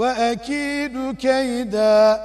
وأكيد كيدا.